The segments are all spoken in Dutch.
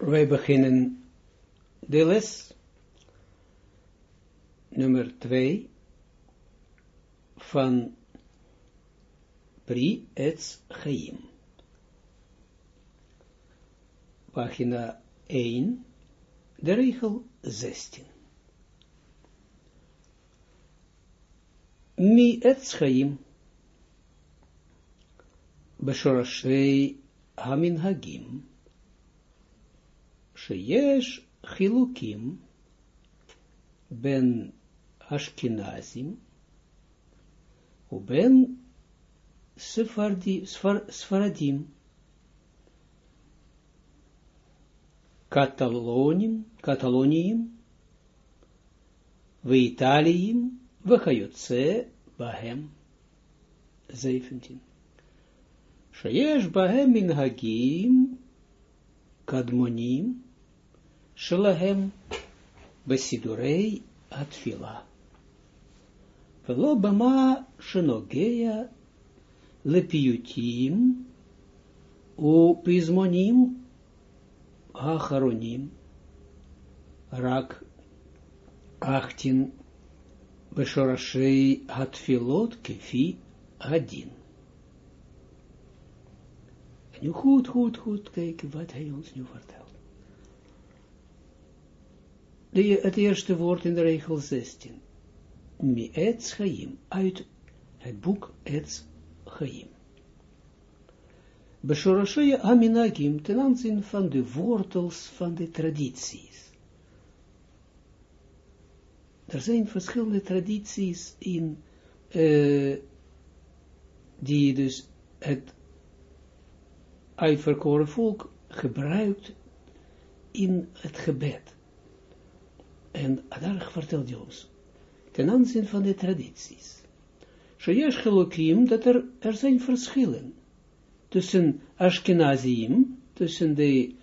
Wij beginnen de les nummer 2 van Pri Etz Chaim. Pagina 1, de regel 16. Mi Etz Chaim. Beshorashei Hamin Hagim. שיש חילוקים בין אשכנזים ובין ספרדי, ספר, ספרדים, קטלונים, קטלוניים ואיטליים וכיוצא בהם. 17. שיש בהם מנהגים קדמונים Shelahem Besidurei Atfila. Velo Bama Shenogeya Lepiyutim U Pizmonim Acharonim Rak Achtin Бешорашей atfilot kefi adin. En nu goed, goed, goed kijken wat hij ons nu vertelt de, het eerste woord in de regel 16. Mi etz chaim, uit het boek etz chaim. Beshorashaya aminagim, ten aanzien van de wortels van de tradities. Er zijn verschillende tradities in, uh, die dus het uitverkoren volk gebruikt in het gebed. En daar vertelt ons, ten aanzien van de tradities. Sheyesh gelokim, dat er, er zijn verschillen tussen Ashkenazim, tussen de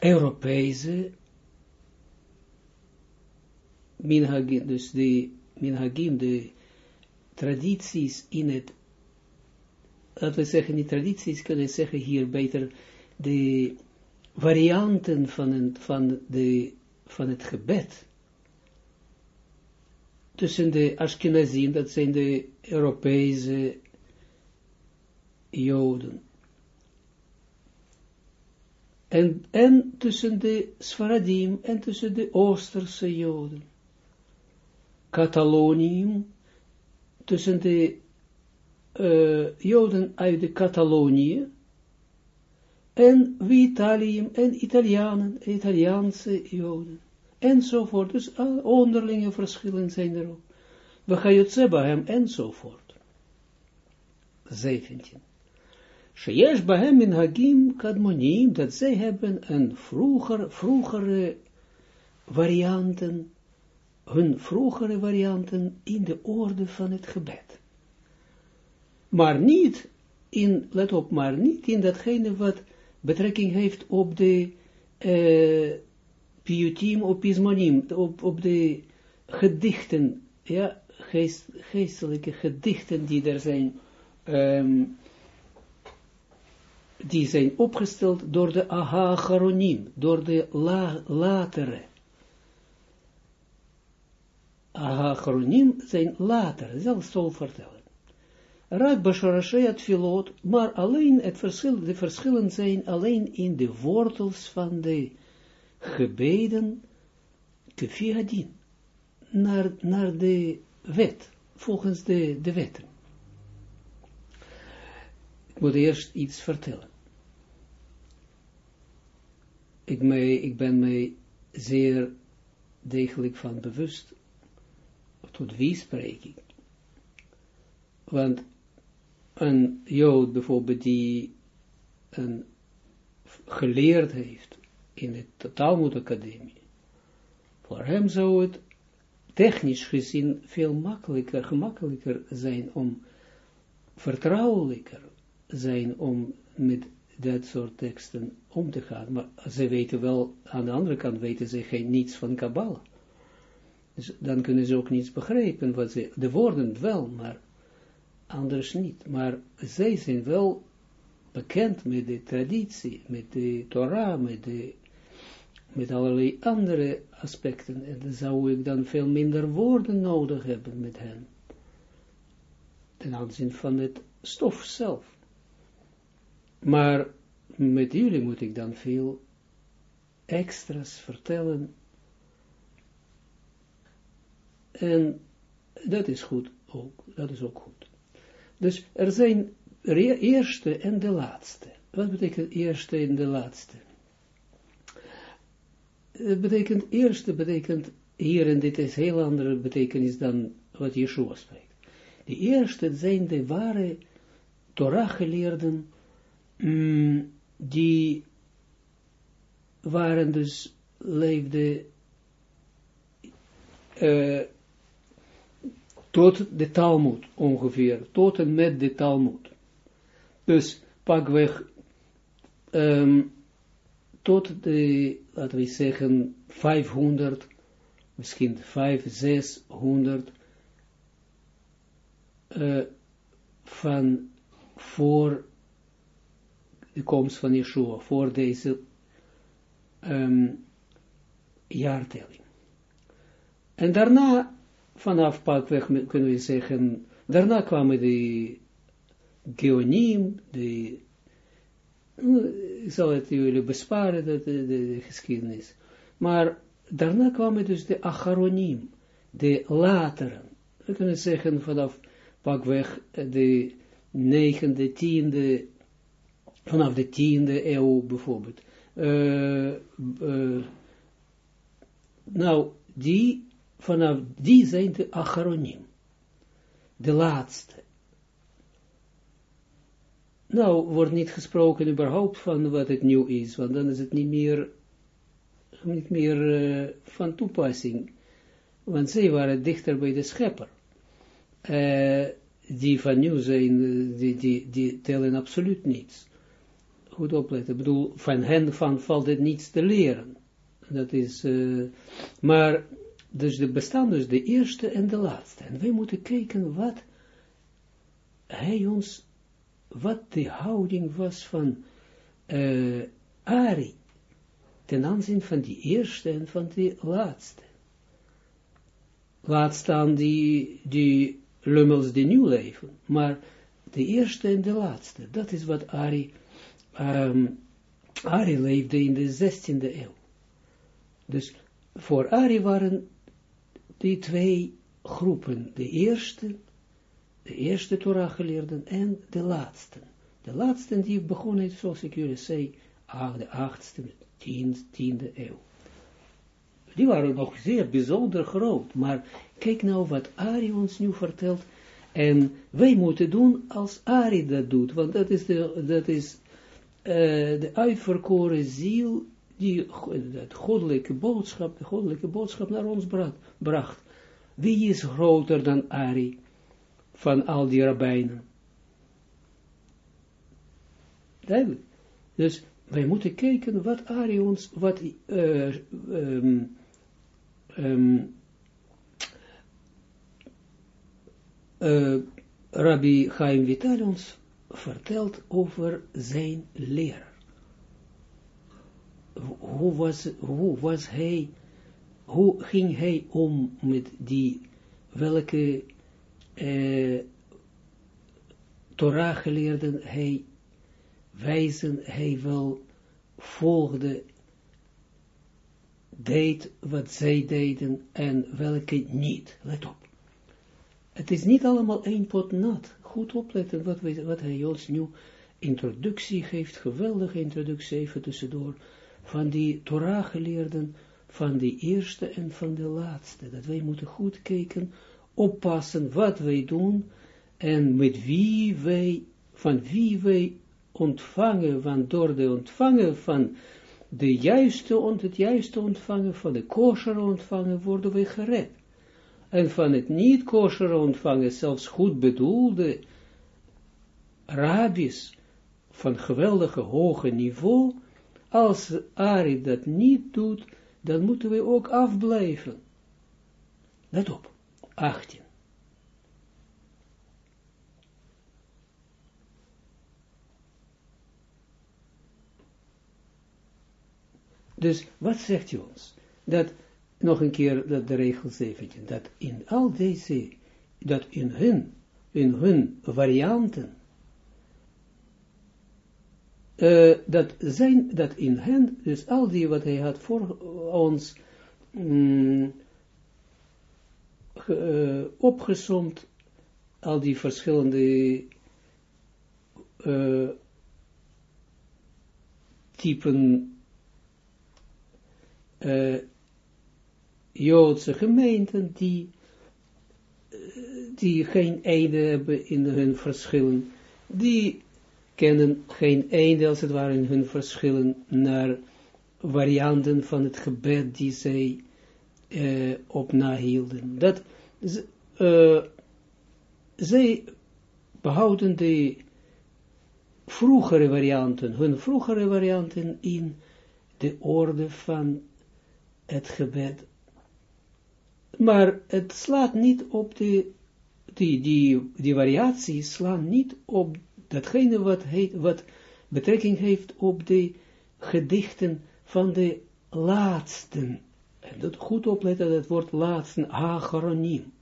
Europese minhagim, dus de minhagim, de tradities in het, laten we zeggen, die tradities kunnen zeggen hier beter, de varianten van, een, van de van het gebed. Tussen de Ashkenazim, dat zijn de Europese Joden, en, en tussen de Sfaradim en tussen de Oosterse Joden, Catalonium, tussen de uh, Joden uit de Catalonië, en Vitalium en Italianen, Italiaanse Joden, enzovoort. Dus onderlinge verschillen zijn er ook. We gaan het hem enzovoort. 17. Sheyesh bahem in Hagim kadmonim, dat zij hebben een vroeger, vroegere varianten, hun vroegere varianten in de orde van het gebed. Maar niet in, let op, maar niet in datgene wat betrekking heeft op de uh, piutim of pismonim, op, op de gedichten, ja, geest, geestelijke gedichten die er zijn, um, die zijn opgesteld door de ahacharonim, door de la, latere. Ahacharonim zijn later, zelfs zo vertellen. Raak Basharashayat filot, maar alleen het verschil, de verschillen zijn alleen in de wortels van de gebeden kefihadin, naar, naar de wet, volgens de, de wetten. Ik moet eerst iets vertellen. Ik, ik ben mij zeer degelijk van bewust, tot wie spreek ik. Want een Jood bijvoorbeeld die een geleerd heeft in de Talmud-academie, voor hem zou het technisch gezien veel makkelijker, gemakkelijker zijn om vertrouwelijker zijn om met dat soort teksten om te gaan. Maar ze weten wel, aan de andere kant weten ze geen niets van Kabbalah. Dus dan kunnen ze ook niets begrijpen, wat ze, de woorden wel, maar anders niet. Maar zij zijn wel bekend met de traditie, met de Torah, met, de, met allerlei andere aspecten. En dan zou ik dan veel minder woorden nodig hebben met hen. Ten aanzien van het stof zelf. Maar met jullie moet ik dan veel extra's vertellen. En dat is goed ook. Dat is ook goed. Dus er zijn de eerste en de laatste. Wat betekent eerste en de laatste? Het betekent, eerste betekent, hier en dit is heel andere betekenis dan wat Yeshua spreekt. De eerste zijn de ware Torah-geleerden, mm, die waren dus, leefden uh, tot de Talmud ongeveer, tot en met de Talmud. Dus pakweg um, tot de, laten we zeggen, 500, misschien 5, 600 uh, van voor de komst van Yeshua, voor deze um, jaartelling. En daarna, vanaf pakweg kunnen we zeggen, daarna kwamen de Geonim, de, ik zal het jullie besparen, de, de, de, geschiedenis. Maar daarna kwamen dus de Acharonim, de lateren. We kunnen zeggen vanaf pakweg de negende, tiende, vanaf de tiende eeuw bijvoorbeeld. Uh, nou, die, vanaf die zijn de Acharonim. De laatste. Nou, wordt niet gesproken überhaupt van wat het nieuw is, want dan is het niet meer, niet meer uh, van toepassing. Want zij waren dichter bij de schepper. Uh, die van nieuw zijn, die, die, die tellen absoluut niets. Goed opletten. Ik bedoel, van hen van valt het niets te leren. Dat is, maar, dus er bestaan dus de eerste en de laatste. En wij moeten kijken wat hij ons wat de houding was van uh, Ari ten aanzien van die eerste en van die laatste. Laat staan die, die lummels die nu leven, maar de eerste en de laatste, dat is wat Ari, um, Ari leefde in de 16e eeuw. Dus voor Ari waren die twee groepen, de eerste de eerste Torah geleerden en de laatste. De laatste die begonnen heeft, zoals ik jullie zei, de achtste, tiende, tiende eeuw. Die waren nog zeer bijzonder groot, maar kijk nou wat Ari ons nu vertelt, en wij moeten doen als Ari dat doet, want dat is de, dat is, uh, de uitverkoren ziel, die het goddelijke boodschap, de goddelijke boodschap naar ons bracht. Wie is groter dan Ari? Van al die rabbijnen. Duidelijk. Dus wij moeten kijken wat Ari ons, wat uh, um, um, uh, Rabbi Chaim Vital ons vertelt over zijn leer. Hoe was, hoe was hij, hoe ging hij om met die, welke uh, Torah geleerden, hij wijzen, hij wel volgde, deed wat zij deden en welke niet. Let op. Het is niet allemaal één pot nat. Goed opletten wat, wat hij ons nu introductie geeft, geweldige introductie even tussendoor, van die Torah geleerden, van de eerste en van de laatste. Dat wij moeten goed kijken oppassen wat wij doen en met wie wij, van wie wij ontvangen, van door de ontvangen van de juiste, ont, het juiste ontvangen, van de kosher ontvangen, worden wij gered. En van het niet kosher ontvangen, zelfs goed bedoelde rabbis van geweldige hoge niveau, als Ari dat niet doet, dan moeten we ook afblijven. Let op. 18. Dus wat zegt hij ons? Dat, nog een keer, dat de regel 17, dat in al deze, dat in hun, in hun varianten, eh, dat zijn, dat in hen, dus al die wat hij had voor ons, mm, uh, opgezomd, al die verschillende uh, typen Joodse gemeenten die, die geen einde hebben in hun verschillen, die kennen geen einde als het ware in hun verschillen naar varianten van het gebed die zij uh, op nahielden. Dat uh, zij behouden de vroegere varianten, hun vroegere varianten in de orde van het gebed. Maar het slaat niet op de, die, die, die variaties slaan niet op datgene wat, heet, wat betrekking heeft op de gedichten van de laatsten. Dat goed opletten, dat wordt laatsten, acharoniem.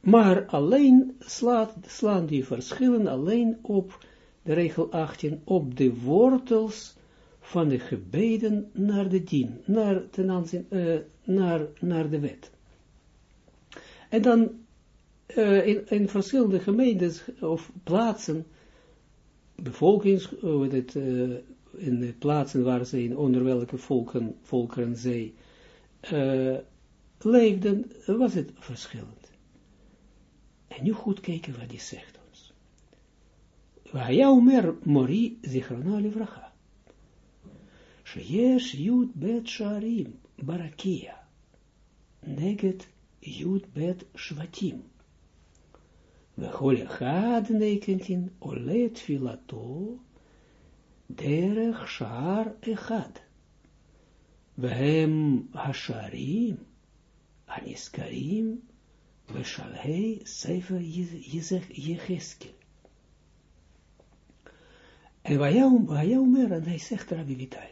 Maar alleen slaat, slaan die verschillen alleen op de regel 18, op de wortels van de gebeden naar de dien, naar, ten uh, naar, naar de wet. En dan uh, in, in, verschillende gemeentes of plaatsen, bevolkings, uh, het, uh, in de plaatsen waar ze in onder welke volken, volkeren zij leefden, was het verschillend. En nu goed kijken wat hij zegt ons. Waar mori zichrona livracha. Sheyesh yud bet sharim barakia. Neget yud bet shvatim. Vechol echad nekentin olet filato shar echad. Vehem hasharim aniskarim veshalhei sefer Yecheskel. En waar jou meer, en hij zegt Rabbi Vital,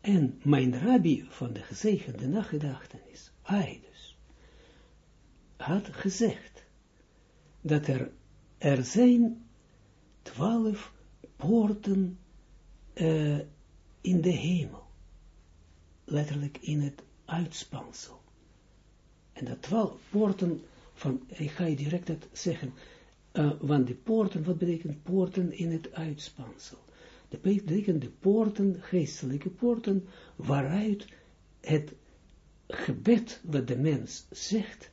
en mijn rabbi van de gezegende nagedachtenis, hij dus, had gezegd, dat er, er zijn twaalf poorten uh, in de hemel. Letterlijk in het uitspansel. En dat twaalf poorten van, ik ga je direct dat zeggen, uh, want de poorten, wat betekent poorten in het uitspansel? Dat betekent de poorten, geestelijke poorten, waaruit het gebed wat de mens zegt,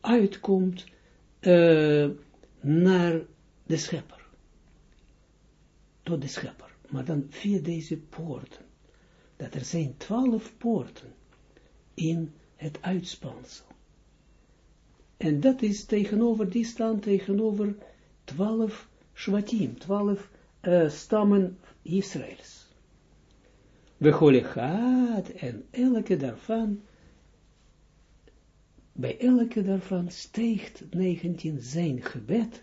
uitkomt uh, naar de schepper. Tot de schepper. Maar dan via deze poorten. Dat er zijn twaalf poorten in het uitspansel. En dat is tegenover, die staan tegenover twaalf shvatim, twaalf uh, stammen Israëls. We gaat en elke daarvan bij elke daarvan steegt 19 zijn gebed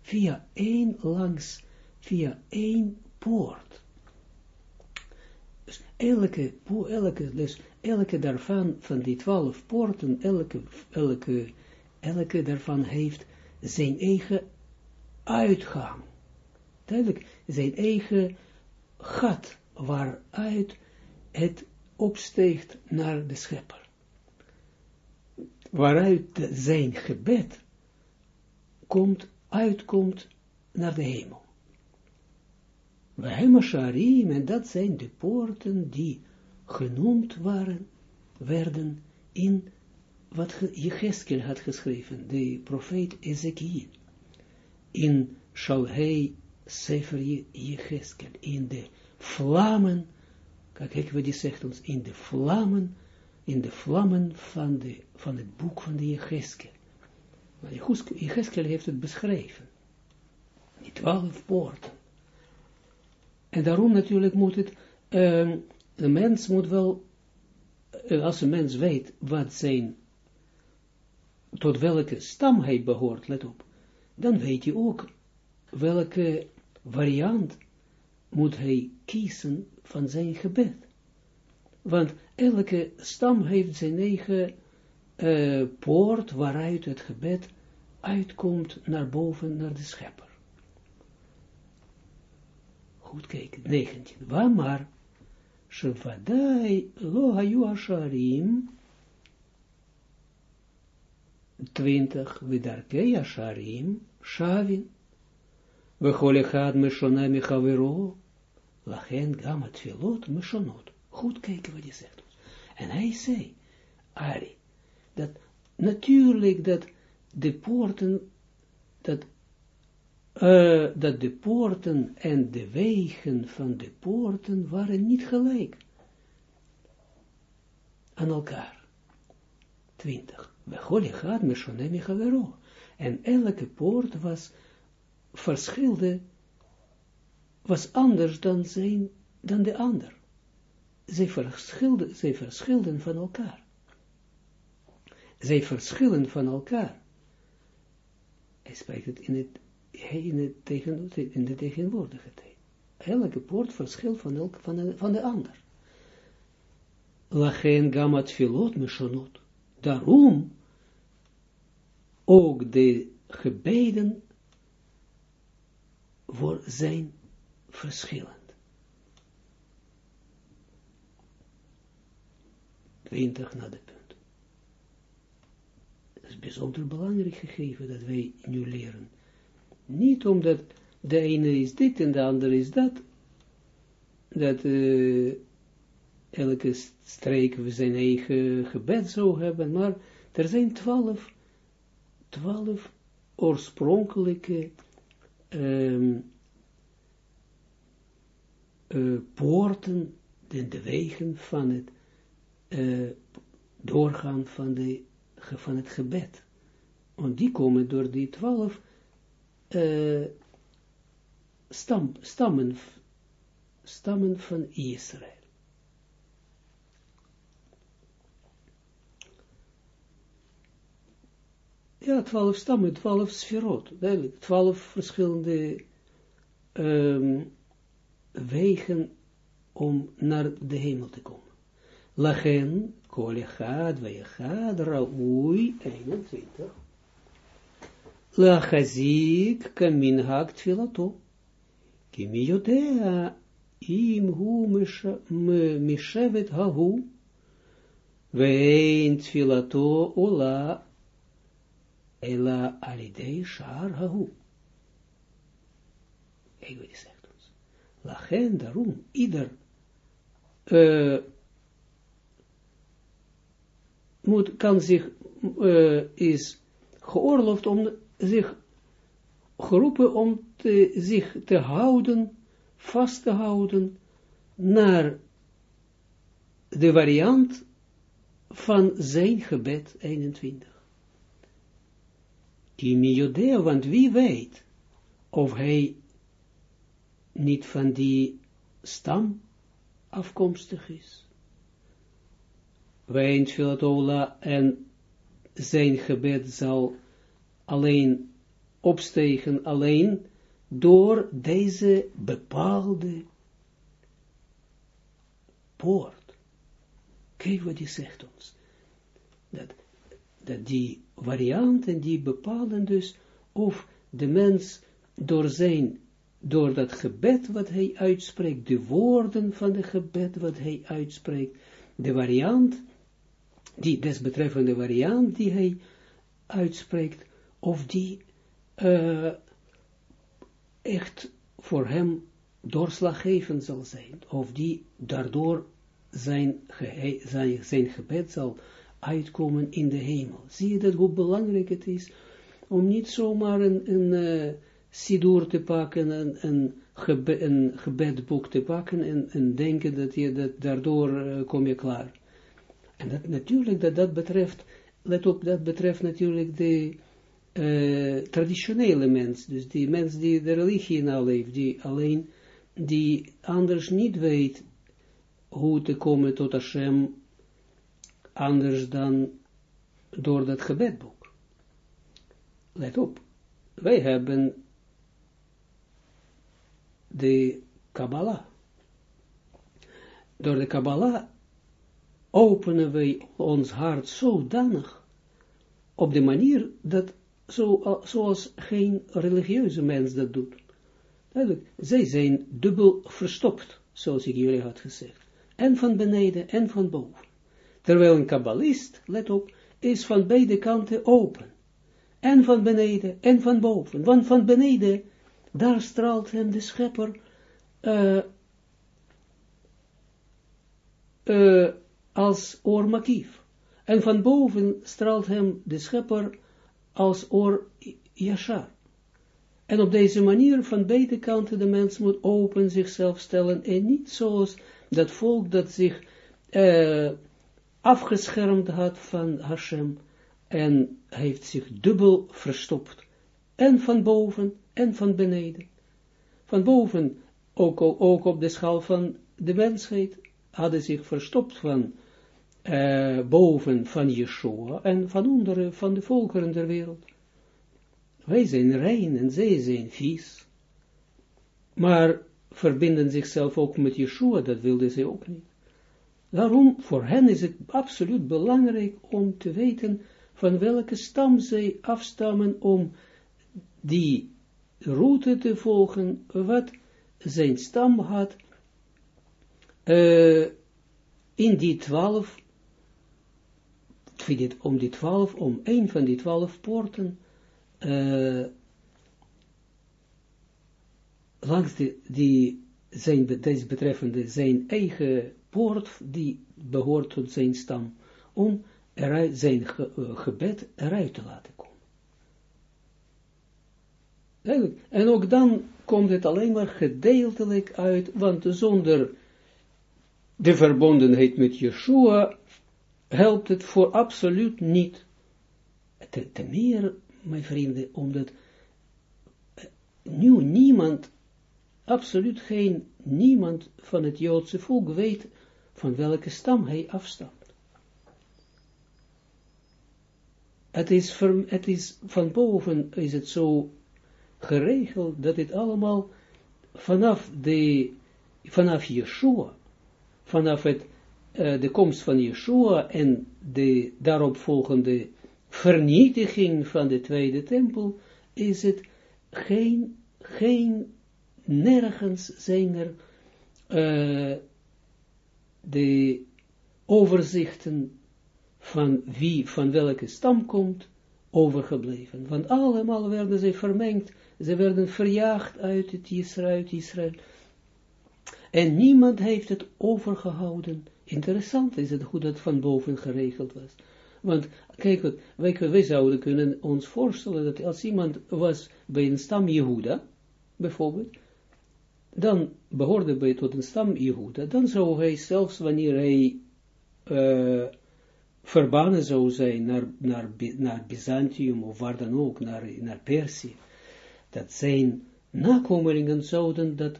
via één langs, via één poort. Dus elke, elke, dus elke daarvan, van die twaalf poorten, elke, elke, elke daarvan heeft zijn eigen uitgang. Duidelijk, zijn eigen gat waaruit het opsteegt naar de schepper waaruit zijn gebed komt, uitkomt naar de hemel. Sharim, en dat zijn de poorten die genoemd waren, werden in wat Jecheskel had geschreven, de profeet Ezekiel, in Shalhei Sefer Jecheskel, in de vlammen, kijk wat die zegt ons, in de vlammen in de vlammen van, de, van het boek van de Jecheskel. Jecheskel heeft het beschreven. Die twaalf poorten. En daarom natuurlijk moet het, uh, de mens moet wel, uh, als een mens weet wat zijn, tot welke stam hij behoort, let op, dan weet hij ook welke variant moet hij kiezen van zijn gebed. Want elke stam heeft zijn eigen uh, poort waaruit het gebed uitkomt naar boven, naar de schepper. Goed kijken, 19. Waar maar, Shevadai lo hayu asharim, 20, vidarkei asharim, shavin, echad meshona mechavero, lachen gam atfilot meshonot. Goed kijken wat hij zegt. En hij zei, Ari, dat natuurlijk dat de poorten, dat, uh, dat de poorten en de wegen van de poorten waren niet gelijk aan elkaar. 20. We gooien gaat met Shonemi Havero. En elke poort was verschilde, was anders dan, zijn, dan de ander. Zij verschilden, zij verschilden van elkaar. Zij verschillen van elkaar. Hij spreekt het in, het, in, het tegen, in de tegenwoordige tijd. Elke poort verschilt van, elk, van, de, van de ander. Lachen gamat filot meshonot. Daarom ook de gebeden voor zijn verschillend. 20 naar de punt. Dat is bijzonder belangrijk gegeven dat wij nu leren. Niet omdat de ene is dit en de andere is dat, dat uh, elke streek zijn eigen gebed zou hebben, maar er zijn twaalf, twaalf oorspronkelijke um, uh, poorten, de, de wegen van het uh, doorgaan van, de, van het gebed. Want die komen door die twaalf uh, stam, stammen, stammen van Israël. Ja, twaalf stammen, twaalf sferot, duidelijk, twaalf verschillende um, wegen om naar de hemel te komen. Lachen, kol echad, vayechad, raui, 21. Lachazik, kamin hak tfilato. Ki mi yodea, im hu mishevet hahu, tfilato ola, ela alidei shar hahu. Kijk wat hij zegt ons. Daarom, kan zich, uh, is geoorloofd om zich, geroepen om te, zich te houden, vast te houden, naar de variant van zijn gebed 21. Kimi Jodea, want wie weet of hij niet van die stam afkomstig is. Wein Filatola en zijn gebed zal alleen opstegen, alleen door deze bepaalde poort. Kijk wat hij zegt ons. Dat, dat die varianten die bepalen dus of de mens door zijn, door dat gebed wat hij uitspreekt, de woorden van de gebed wat hij uitspreekt, de variant die desbetreffende variant die hij uitspreekt, of die uh, echt voor hem doorslaggevend zal zijn, of die daardoor zijn, zijn, zijn gebed zal uitkomen in de hemel. Zie je dat hoe belangrijk het is, om niet zomaar een, een uh, te pakken, een, een, een gebedboek te pakken en, en denken dat je dat daardoor uh, kom je klaar. En dat natuurlijk, dat dat betreft, let op, dat betreft natuurlijk de uh, traditionele mens, dus die mens die de religie naleeft, die alleen, die anders niet weet hoe te komen tot Hashem, anders dan door dat gebedboek. Let op, wij hebben de Kabbalah. Door de Kabbalah openen wij ons hart zodanig op de manier dat zo, zoals geen religieuze mens dat doet. Duidelijk, zij zijn dubbel verstopt, zoals ik jullie had gezegd. En van beneden en van boven. Terwijl een kabbalist, let op, is van beide kanten open. En van beneden en van boven. Want van beneden, daar straalt hem de schepper uh, uh, als oormakief. En van boven straalt hem de schepper als oor yashar. En op deze manier van beide kanten de mens moet open zichzelf stellen en niet zoals dat volk dat zich uh, afgeschermd had van Hashem en heeft zich dubbel verstopt. En van boven en van beneden. Van boven, ook, ook op de schaal van de mensheid, hadden zich verstopt van uh, boven van Yeshua en van onderen van de volkeren der wereld. Wij zijn rein en zij zijn vies. Maar verbinden zichzelf ook met Yeshua, dat wilden ze ook niet. Daarom, voor hen is het absoluut belangrijk om te weten van welke stam zij afstammen om die route te volgen, wat zijn stam had, uh, in die twaalf, om die twaalf, om een van die twaalf poorten, uh, langs die, zijn, deze betreffende zijn eigen poort, die behoort tot zijn stam, om eruit, zijn ge, uh, gebed eruit te laten komen. En ook dan komt het alleen maar gedeeltelijk uit, want zonder de verbondenheid met Yeshua helpt het voor absoluut niet. Te, te meer, mijn vrienden, omdat eh, nu niemand, absoluut geen, niemand van het Joodse volk weet van welke stam hij afstamt. Het is, het is van boven is het zo geregeld dat het allemaal vanaf de, vanaf Yeshua, vanaf het, uh, de komst van Yeshua en de daaropvolgende vernietiging van de tweede tempel, is het geen, geen, nergens zijn er uh, de overzichten van wie, van welke stam komt, overgebleven. Want allemaal werden ze vermengd, ze werden verjaagd uit het Israël, Israël. En niemand heeft het overgehouden. Interessant is het hoe dat van boven geregeld was. Want, kijk, wij, wij zouden kunnen ons voorstellen dat als iemand was bij een stam Jehuda, bijvoorbeeld, dan behoorde bij tot een stam Jehuda, dan zou hij zelfs wanneer hij uh, verbannen zou zijn naar, naar, naar Byzantium of waar dan ook, naar, naar Perzië, dat zijn nakomelingen zouden dat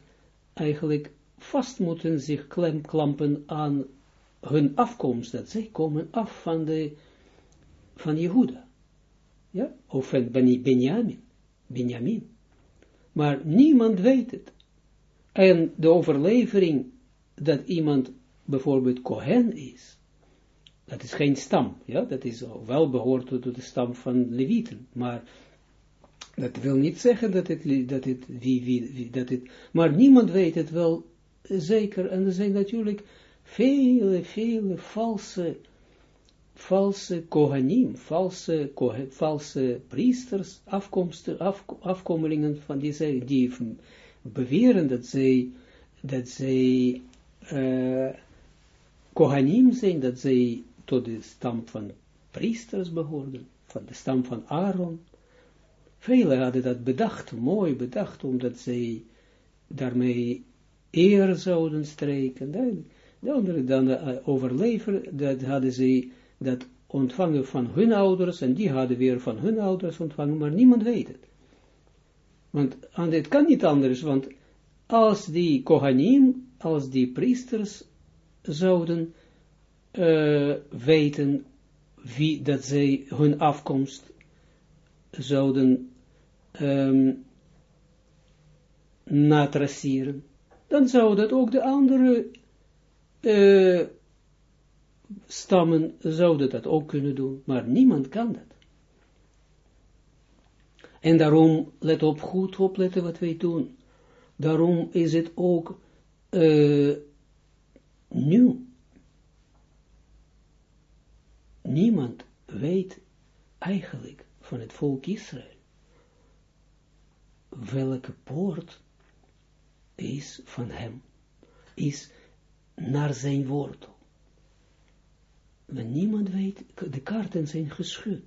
eigenlijk vast moeten zich klampen aan hun afkomst, dat zij komen af van de, van Jehuda, ja, of van Benjamin, Benjamin. Maar niemand weet het. En de overlevering dat iemand bijvoorbeeld Kohen is, dat is geen stam, ja, dat is wel behoort tot de stam van Levieten, maar dat wil niet zeggen dat het, dat het, wie, wie, dat het, maar niemand weet het wel zeker, en er zijn natuurlijk vele, vele valse, valse kohanim, valse, kohe, priesters, afkomsten, af, afkomelingen van die, die beweren dat zij, dat zij kohanim zijn, dat zij tot de stam van priesters behoorden, van de stam van Aaron. Velen hadden dat bedacht, mooi bedacht, omdat zij daarmee eer zouden streken. De andere dan uh, overleveren, dat hadden zij dat ontvangen van hun ouders, en die hadden weer van hun ouders ontvangen, maar niemand weet het. Want het kan niet anders, want als die Kohanim, als die priesters zouden uh, weten wie dat zij hun afkomst zouden um, natraceren, dan zou dat ook de andere uh, stammen zouden dat ook kunnen doen, maar niemand kan dat. En daarom, let op, goed opletten wat wij doen. Daarom is het ook uh, nieuw. Niemand weet eigenlijk van het volk Israël welke poort is van hem, is naar zijn wortel. Want niemand weet, de kaarten zijn geschud.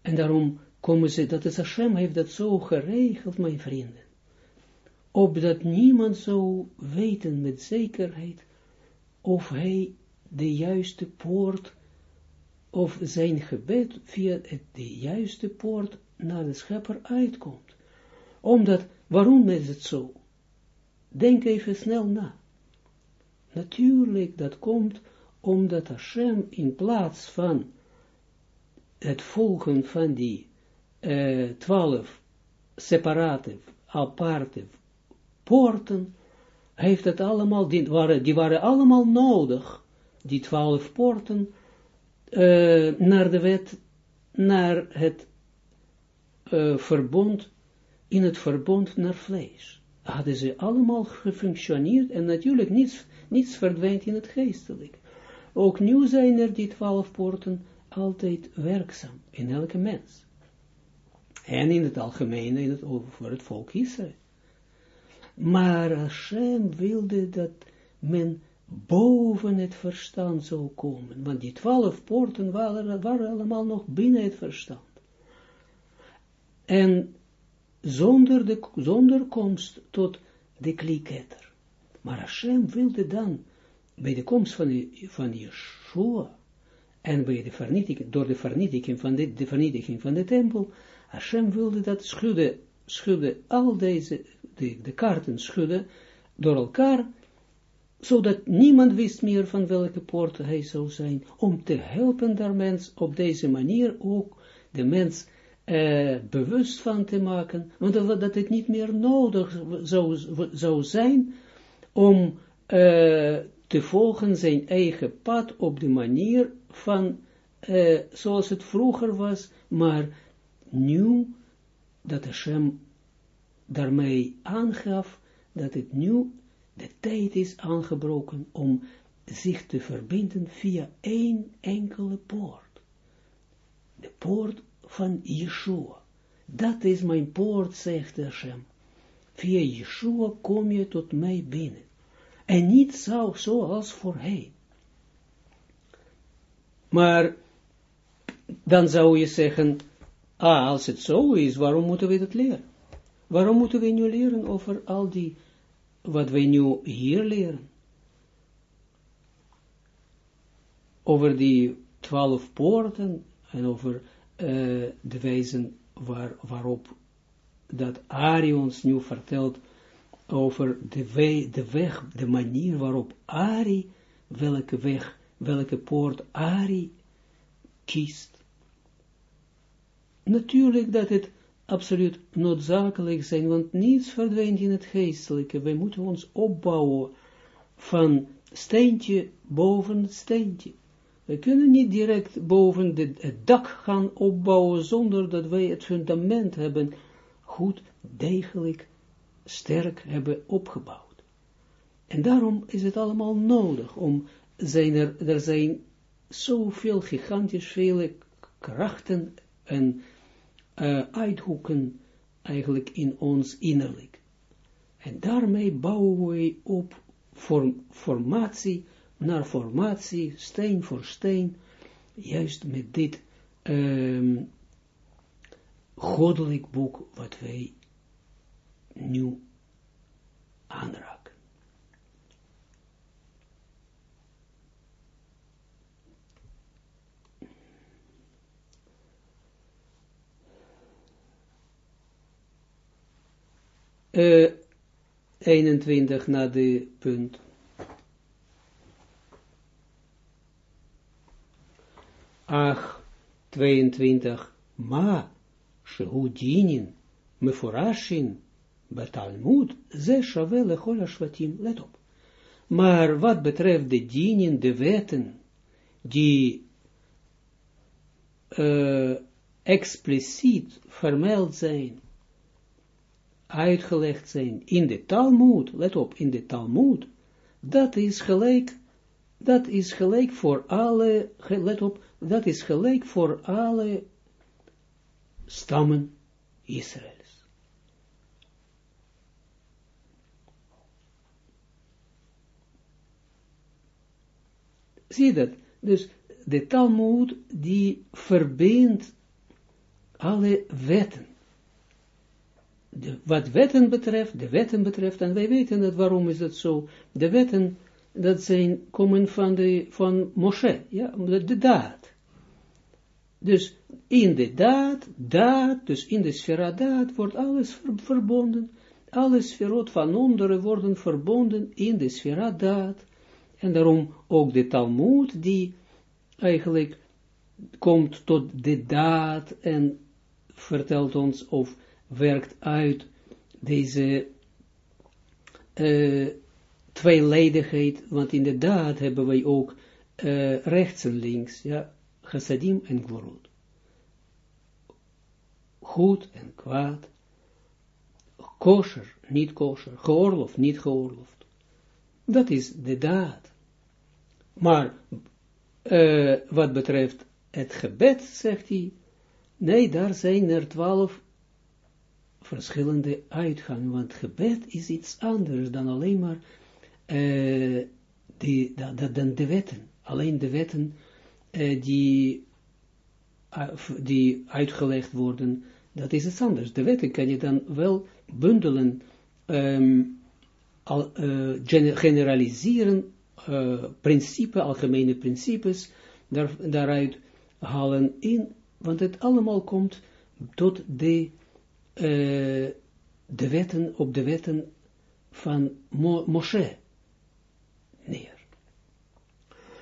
En daarom komen ze, dat is Hashem heeft dat zo geregeld, mijn vrienden. Opdat niemand zou weten met zekerheid of hij de juiste poort, of zijn gebed via de juiste poort naar de schepper uitkomt. Omdat, waarom is het zo? Denk even snel na. Natuurlijk, dat komt omdat Hashem in plaats van het volgen van die uh, twaalf separate, aparte poorten, heeft het allemaal, die waren, die waren allemaal nodig, die twaalf poorten, uh, naar de wet, naar het uh, verbond, in het verbond naar vlees. Hadden ze allemaal gefunctioneerd en natuurlijk niets, niets verdwijnt in het geestelijk. Ook nu zijn er die twaalf poorten altijd werkzaam in elke mens. En in het algemeen in het, voor het volk Israël. Maar Hashem wilde dat men boven het verstand zou komen. Want die twaalf poorten waren, waren allemaal nog binnen het verstand. En zonder, de, zonder komst tot de kliketter. Maar Hashem wilde dan, bij de komst van, van Yeshua, en bij de vernietiging, door de vernietiging van de, van de tempel, Hashem wilde dat schudden, schudden al deze, de, de kaarten schudden, door elkaar, zodat niemand wist meer van welke poort hij zou zijn, om te helpen daar mens op deze manier ook de mens uh, bewust van te maken, want dat, het niet meer nodig zou, zou zijn om uh, te volgen zijn eigen pad op de manier van, uh, zoals het vroeger was, maar nu dat Hashem daarmee aangaf, dat het nu de tijd is aangebroken om zich te verbinden via één enkele poort. De poort van Yeshua. Dat is mijn poort, zegt Hashem. Via Yeshua kom je tot mij binnen. En niet zo, zoals voorheen. Maar dan zou je zeggen, ah, als het zo is, waarom moeten we dat leren? Waarom moeten we nu leren over al die, wat wij nu hier leren? Over die twaalf poorten en over uh, de wijze waar, waarop dat Ari ons nu vertelt over de, de weg, de manier waarop Ari, welke weg, welke poort Ari kiest. Natuurlijk dat het absoluut noodzakelijk zijn, want niets verdwijnt in het geestelijke. Wij moeten ons opbouwen van steentje boven steentje. We kunnen niet direct boven het dak gaan opbouwen, zonder dat wij het fundament hebben goed, degelijk, sterk hebben opgebouwd. En daarom is het allemaal nodig om, zijn er, er zijn zoveel gigantisch vele krachten en uh, uithoeken eigenlijk in ons innerlijk. En daarmee bouwen wij op form, formatie naar formatie, steen voor steen, juist met dit um, goddelijk boek wat wij nu aanraken. Uh, 21 na de punt ach, 22, ma, shehu dinin, meforashin, betalmud, ze shave lechol shvatim, let op. Maar wat betreft de dienen, de wetten, die uh, expliciet vermeld zijn, uitgelegd zijn in de Talmud, let op, in de Talmud, dat is gelijk, dat is gelijk voor alle, let op, dat is gelijk voor alle stammen Israëls. Zie dat, dus de Talmud die verbindt alle wetten. De, wat wetten betreft, de wetten betreft, en wij weten dat, waarom is dat zo, de wetten, dat zijn, komen van, de, van Moshe, ja, de, daad. Dus in de daad, daad, dus in de sfera daad, wordt alles verbonden, alle sferot van onderen worden verbonden in de sfera daad. En daarom ook de Talmud, die eigenlijk komt tot de daad en vertelt ons of werkt uit deze uh, tweeledigheid, want in de daad hebben wij ook uh, rechts en links, ja, chassadim en gvorot. Goed en kwaad, kosher, niet kosher, geoorloofd, niet geoorloofd. Dat is de daad. Maar uh, wat betreft het gebed, zegt hij, nee, daar zijn er twaalf verschillende uitgangen, want gebed is iets anders dan alleen maar uh, die, dan de wetten. Alleen de wetten uh, die, uh, die uitgelegd worden, dat is iets anders. De wetten kan je dan wel bundelen, um, al, generaliseren, principe, algemene principes, daar, daaruit halen in, want het allemaal komt tot de, de wetten, op de wetten van Mo Moshe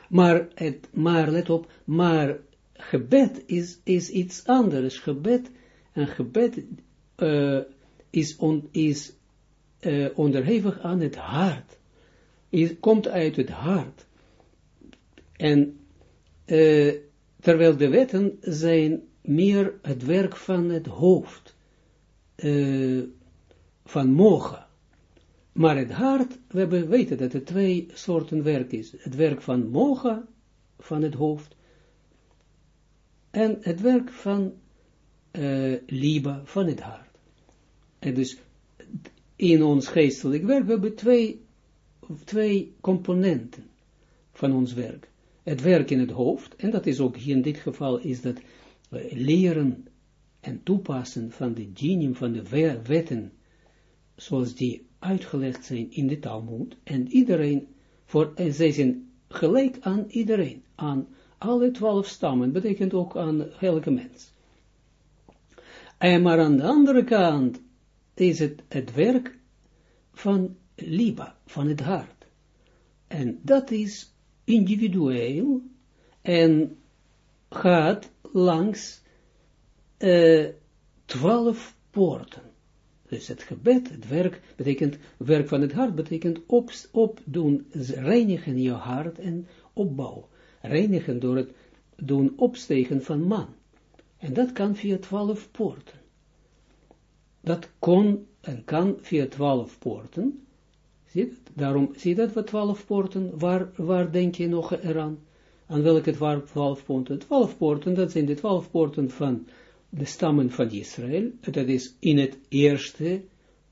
Maar, het, maar let op, maar gebed is, is iets anders. Gebed, en gebed uh, is, is uh, onderhevig aan het hart. Is, komt uit het hart. En uh, terwijl de wetten zijn meer het werk van het hoofd, van mogen. Maar het hart, we weten dat er twee soorten werk is. Het werk van mogen, van het hoofd, en het werk van uh, liba, van het hart. En dus in ons geestelijk werk, we hebben twee, twee componenten van ons werk het werk in het hoofd, en dat is ook hier in dit geval, is dat leren en toepassen van de dinim, van de wetten, zoals die uitgelegd zijn in de Talmud, en iedereen, voor, en zij zijn gelijk aan iedereen, aan alle twaalf stammen, betekent ook aan elke mens. En maar aan de andere kant is het het werk van Liba, van het hart. En dat is individueel en gaat langs uh, twaalf poorten. Dus het gebed, het werk, betekent, werk van het hart, betekent op, opdoen, reinigen je hart en opbouw. Reinigen door het doen opstegen van man. En dat kan via twaalf poorten. Dat kon en kan via twaalf poorten. Zie Daarom, zie je dat wat twaalf poorten, waar, waar denk je nog eraan? Aan welke twaalf poorten? Twaalf poorten, dat zijn de twaalf poorten van de stammen van Israël. Dat is in het eerste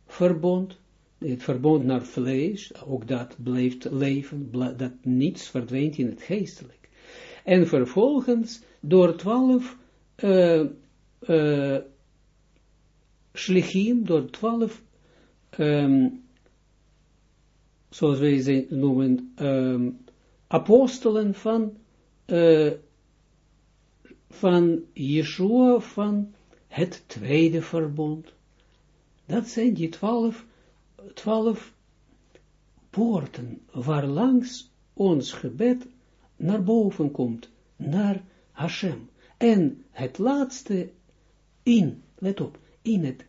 verbond, het verbond naar vlees, ook dat blijft leven, dat niets verdwijnt in het geestelijk. En vervolgens door twaalf uh, uh, shlichim, door twaalf um, zoals wij ze noemen, um, apostelen van, uh, van Yeshua, van het tweede verbond. Dat zijn die twaalf, twaalf poorten, waar langs ons gebed naar boven komt, naar Hashem. En het laatste in, let op, in het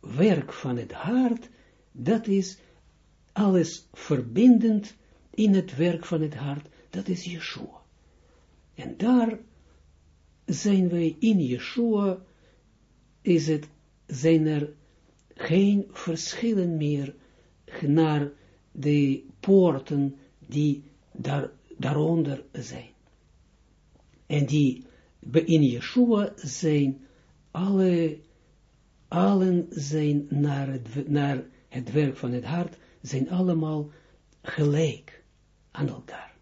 werk van het hart, dat is alles verbindend in het werk van het hart, dat is Yeshua. En daar zijn wij in Yeshua, is het, zijn er geen verschillen meer naar de poorten die daar, daaronder zijn. En die in Yeshua zijn alle, allen zijn naar het, naar het werk van het hart, zijn allemaal gelijk aan elkaar.